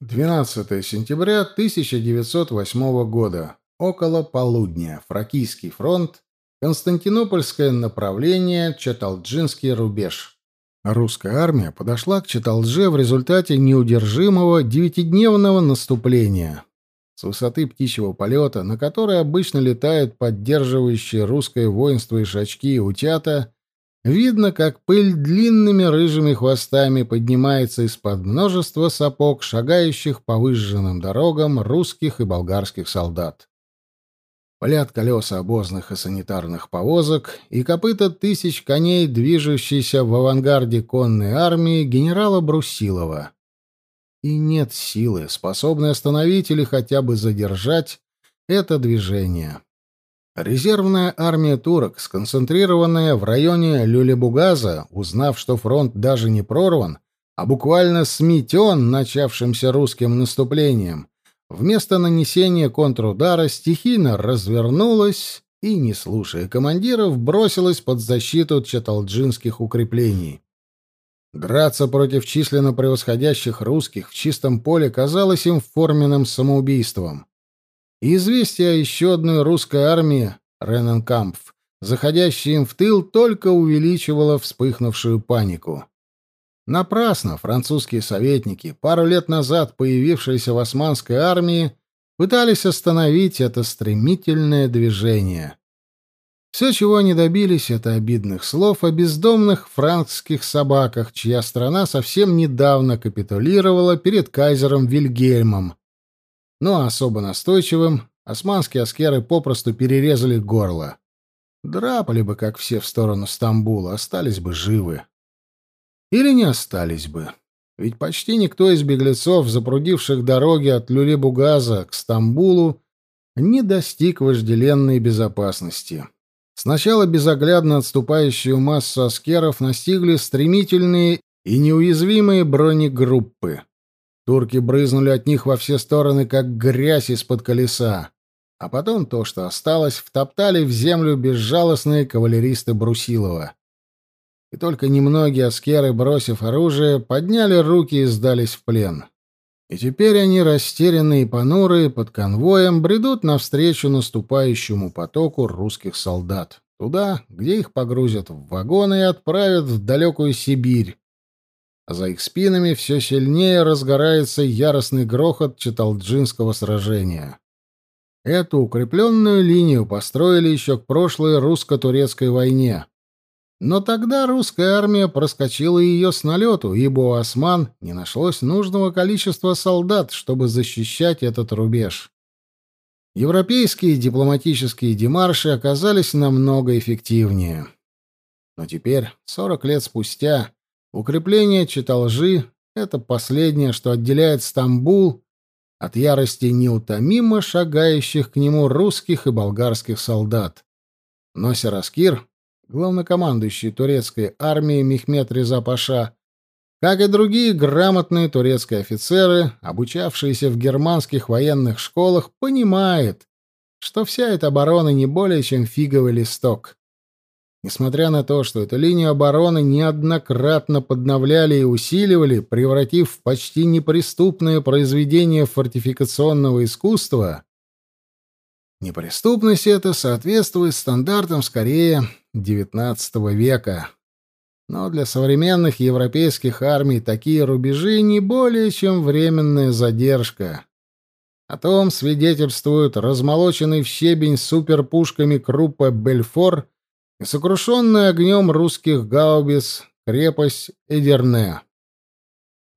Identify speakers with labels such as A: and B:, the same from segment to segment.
A: 12 сентября 1908 года. Около полудня. Фракийский фронт. Константинопольское направление. Чаталджинский рубеж. Русская армия подошла к Чаталдже в результате неудержимого девятидневного наступления. С высоты птичьего полета, на которой обычно летают поддерживающие русское воинство ишачки и утята, видно, как пыль длинными рыжими хвостами поднимается из-под множества сапог, шагающих по выжженным дорогам русских и болгарских солдат. Палят колеса обозных и санитарных повозок и копыта тысяч коней, движущиеся в авангарде конной армии генерала Брусилова и нет силы, способной остановить или хотя бы задержать это движение. Резервная армия турок, сконцентрированная в районе Люлебугаза, узнав, что фронт даже не прорван, а буквально сметен начавшимся русским наступлением, вместо нанесения контрудара стихийно развернулась и, не слушая командиров, бросилась под защиту чаталджинских укреплений. Драться против численно превосходящих русских в чистом поле казалось им форменным самоубийством. И известие о еще одной русской армии, Рененкампф, заходящей им в тыл, только увеличивало вспыхнувшую панику. Напрасно французские советники, пару лет назад появившиеся в османской армии, пытались остановить это стремительное движение. Все, чего они добились, это обидных слов о бездомных франкских собаках, чья страна совсем недавно капитулировала перед кайзером Вильгельмом. Но особо настойчивым османские аскеры попросту перерезали горло. Драпали бы, как все, в сторону Стамбула, остались бы живы. Или не остались бы. Ведь почти никто из беглецов, запрудивших дороги от Люлебугаза к Стамбулу, не достиг вожделенной безопасности. Сначала безоглядно отступающую массу аскеров настигли стремительные и неуязвимые бронегруппы. Турки брызнули от них во все стороны, как грязь из-под колеса. А потом то, что осталось, втоптали в землю безжалостные кавалеристы Брусилова. И только немногие аскеры, бросив оружие, подняли руки и сдались в плен. И теперь они, растерянные и понурые, под конвоем, бредут навстречу наступающему потоку русских солдат. Туда, где их погрузят в вагоны и отправят в далекую Сибирь. За их спинами все сильнее разгорается яростный грохот Читалджинского сражения. Эту укрепленную линию построили еще к прошлой русско-турецкой войне. Но тогда русская армия проскочила ее с налету, ибо у осман не нашлось нужного количества солдат, чтобы защищать этот рубеж. Европейские дипломатические демарши оказались намного эффективнее. Но теперь, 40 лет спустя, укрепление Читалжи — это последнее, что отделяет Стамбул от ярости неутомимо шагающих к нему русских и болгарских солдат. Но Сераскир главнокомандующий турецкой армией Мехмед Реза Паша, как и другие грамотные турецкие офицеры, обучавшиеся в германских военных школах, понимает, что вся эта оборона не более чем фиговый листок. Несмотря на то, что эту линию обороны неоднократно подновляли и усиливали, превратив в почти неприступное произведение фортификационного искусства, неприступность эта соответствует стандартам скорее XIX века. Но для современных европейских армий такие рубежи не более чем временная задержка. О том свидетельствуют размолоченный в щебень суперпушками Круппа «Бельфор» и сокрушенная огнем русских гаубиц крепость Эдерне.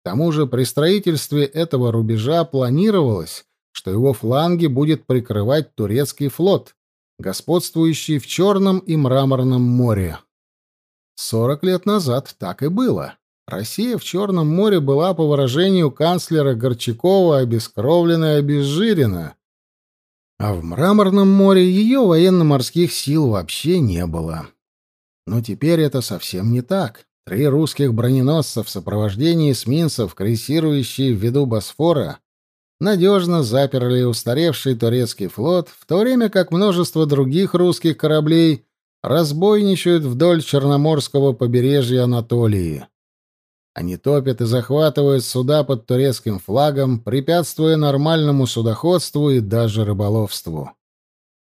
A: К тому же при строительстве этого рубежа планировалось, что его фланги будет прикрывать турецкий флот, господствующий в Черном и Мраморном море. Сорок лет назад так и было. Россия в Черном море была, по выражению канцлера Горчакова, обескровлена и обезжирена. А в Мраморном море ее военно-морских сил вообще не было. Но теперь это совсем не так. Три русских броненосца в сопровождении эсминцев, крейсирующие в виду Босфора, надежно заперли устаревший турецкий флот, в то время как множество других русских кораблей разбойничают вдоль Черноморского побережья Анатолии. Они топят и захватывают суда под турецким флагом, препятствуя нормальному судоходству и даже рыболовству.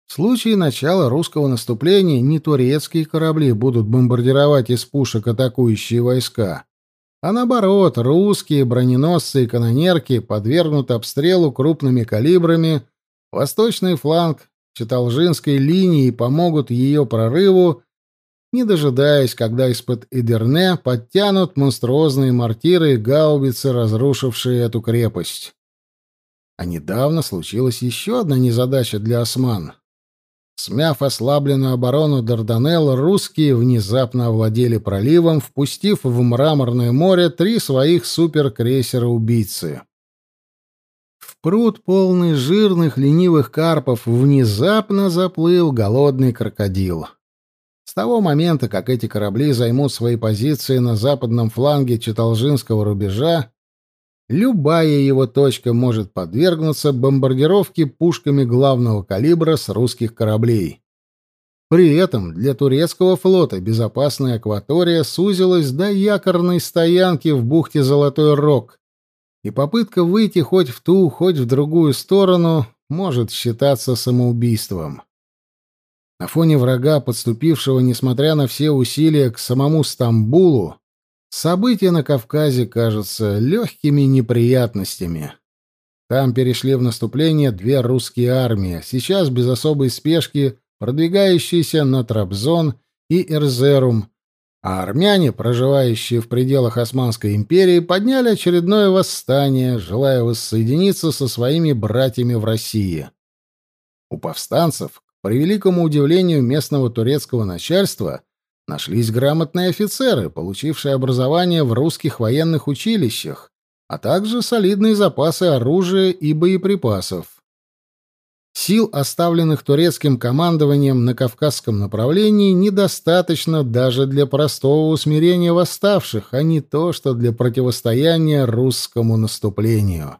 A: В случае начала русского наступления не турецкие корабли будут бомбардировать из пушек атакующие войска, а наоборот, русские броненосцы и канонерки подвергнут обстрелу крупными калибрами восточный фланг Читалжинской линии и помогут ее прорыву, не дожидаясь, когда из-под Эдерне подтянут монструозные мортиры и гаубицы, разрушившие эту крепость. А недавно случилась еще одна незадача для осман. Смяв ослабленную оборону Дарданелл, русские внезапно овладели проливом, впустив в мраморное море три своих суперкрейсера-убийцы. В пруд, полный жирных ленивых карпов, внезапно заплыл голодный крокодил. С того момента, как эти корабли займут свои позиции на западном фланге Читалжинского рубежа, Любая его точка может подвергнуться бомбардировке пушками главного калибра с русских кораблей. При этом для турецкого флота безопасная акватория сузилась до якорной стоянки в бухте Золотой Рог, и попытка выйти хоть в ту, хоть в другую сторону может считаться самоубийством. На фоне врага, подступившего, несмотря на все усилия, к самому Стамбулу, События на Кавказе кажутся легкими неприятностями. Там перешли в наступление две русские армии, сейчас без особой спешки продвигающиеся на Трабзон и Эрзерум, а армяне, проживающие в пределах Османской империи, подняли очередное восстание, желая воссоединиться со своими братьями в России. У повстанцев, к превеликому удивлению местного турецкого начальства, Нашлись грамотные офицеры, получившие образование в русских военных училищах, а также солидные запасы оружия и боеприпасов. Сил, оставленных турецким командованием на Кавказском направлении, недостаточно даже для простого усмирения восставших, а не то, что для противостояния русскому наступлению.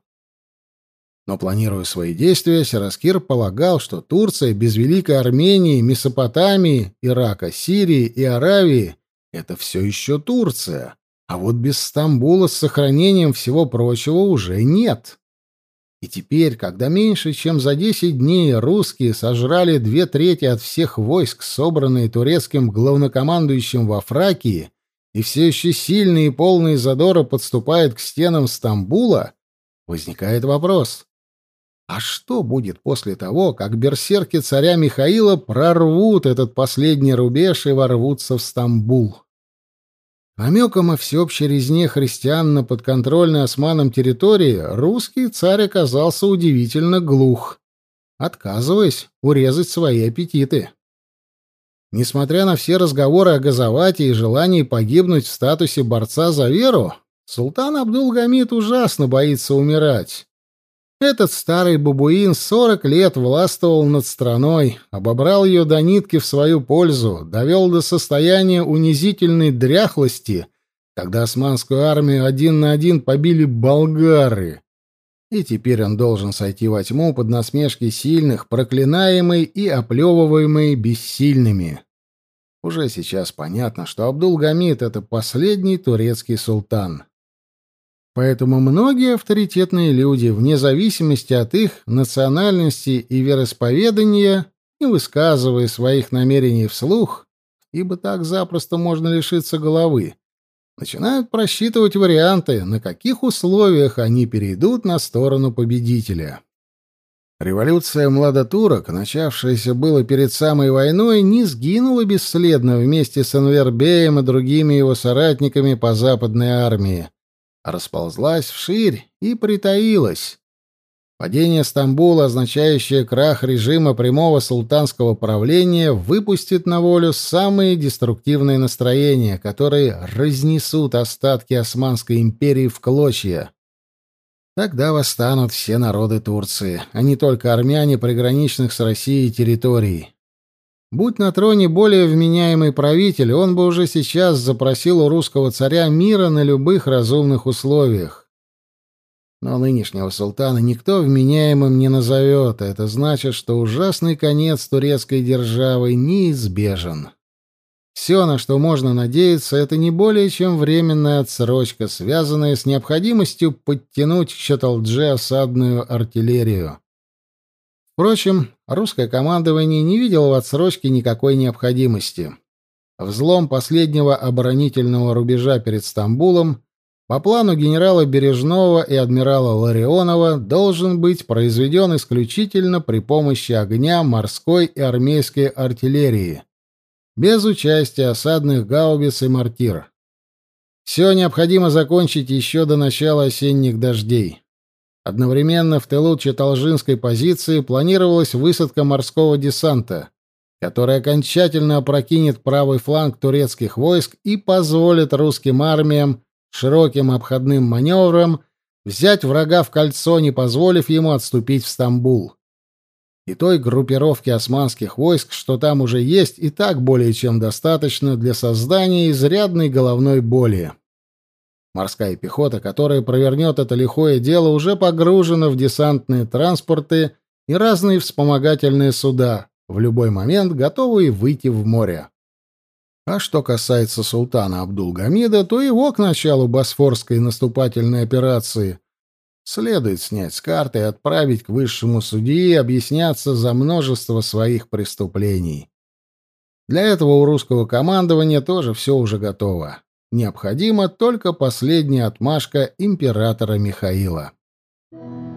A: Но планируя свои действия, Сираскир полагал, что Турция без Великой Армении, Месопотамии, Ирака, Сирии и Аравии — это все еще Турция, а вот без Стамбула с сохранением всего прочего уже нет. И теперь, когда меньше чем за десять дней русские сожрали две трети от всех войск, собранные турецким главнокомандующим во Фракии, и все еще сильные и полные задора подступают к стенам Стамбула, возникает вопрос, а что будет после того, как берсерки царя Михаила прорвут этот последний рубеж и ворвутся в Стамбул? Намеком о всеобщей резне христиан на подконтрольной османам территории русский царь оказался удивительно глух, отказываясь урезать свои аппетиты. Несмотря на все разговоры о газовате и желании погибнуть в статусе борца за веру, султан Абдул-Гамид ужасно боится умирать этот старый бабуин сорок лет властвовал над страной, обобрал ее до нитки в свою пользу, довел до состояния унизительной дряхлости, когда османскую армию один на один побили болгары. И теперь он должен сойти во тьму под насмешки сильных, проклинаемый и оплевываемый бессильными. Уже сейчас понятно, что Абдул-Гамид — это последний турецкий султан. Поэтому многие авторитетные люди, вне зависимости от их национальности и вероисповедания, не высказывая своих намерений вслух, ибо так запросто можно лишиться головы, начинают просчитывать варианты, на каких условиях они перейдут на сторону победителя. Революция младотурок, начавшаяся было перед самой войной, не сгинула бесследно вместе с Анвербеем и другими его соратниками по Западной армии, расползлась вширь и притаилась. Падение Стамбула, означающее крах режима прямого султанского правления, выпустит на волю самые деструктивные настроения, которые разнесут остатки Османской империи в клочья. Тогда восстанут все народы Турции, а не только армяне приграничных с Россией территорий. Будь на троне более вменяемый правитель, он бы уже сейчас запросил у русского царя мира на любых разумных условиях. Но нынешнего султана никто вменяемым не назовет, а это значит, что ужасный конец турецкой державы неизбежен. Все, на что можно надеяться, это не более чем временная отсрочка, связанная с необходимостью подтянуть к Чаталдже осадную артиллерию. Впрочем, русское командование не видело в отсрочке никакой необходимости. Взлом последнего оборонительного рубежа перед Стамбулом по плану генерала Бережного и адмирала Ларионова должен быть произведен исключительно при помощи огня морской и армейской артиллерии, без участия осадных гаубиц и мортир. Все необходимо закончить еще до начала осенних дождей. Одновременно в тылу Читалжинской позиции планировалась высадка морского десанта, который окончательно опрокинет правый фланг турецких войск и позволит русским армиям широким обходным маневром взять врага в кольцо, не позволив ему отступить в Стамбул. И той группировки османских войск, что там уже есть, и так более чем достаточно для создания изрядной головной боли. Морская пехота, которая провернет это лихое дело, уже погружена в десантные транспорты и разные вспомогательные суда, в любой момент готовые выйти в море. А что касается султана Абдулгамида, то его к началу Босфорской наступательной операции следует снять с карты и отправить к высшему судьи объясняться за множество своих преступлений. Для этого у русского командования тоже все уже готово. Необходима только последняя отмашка императора Михаила. Thank you.